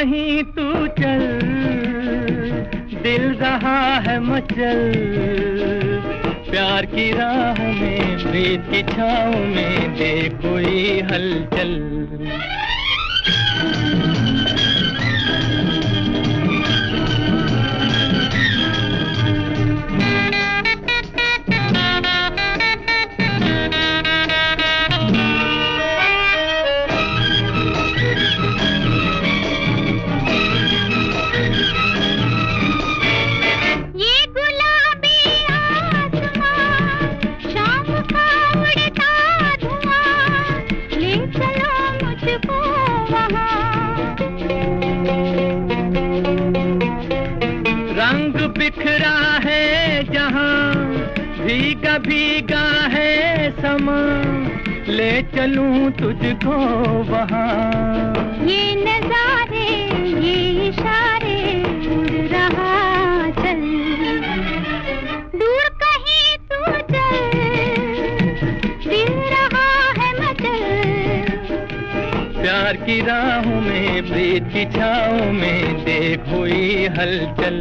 मचल दिल रहा है मचल। प्यार की राह में, प्रीत की छाँव में दे कोई हलचल। बिखरा है जहाँ भीगा भीगा है समा। ले चलूँ तुझको वहाँ। ये नजारे ये इशारे उड़ रहा चल। दूर कहीं तू चल दिल रहा है मचल। प्यार की राहों में प्रीत की छाओं में देखो ये हलचल।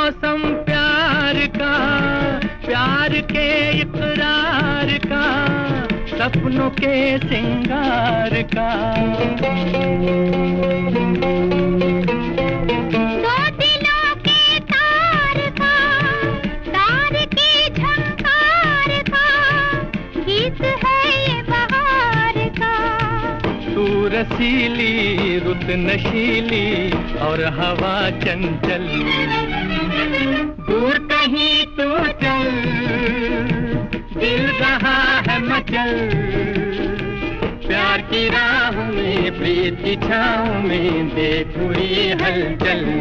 मौसम प्यार का प्यार के इकरार का सपनों के सिंगार का। दो दिलों के तार का तार के झंकार का गीत ये बहार का। रसीली रुत नशीली और हवा चंचल। तू चल दिल रहा है मचल। प्यार की राह में, प्रीत की छाँव में देखो ये हलचल।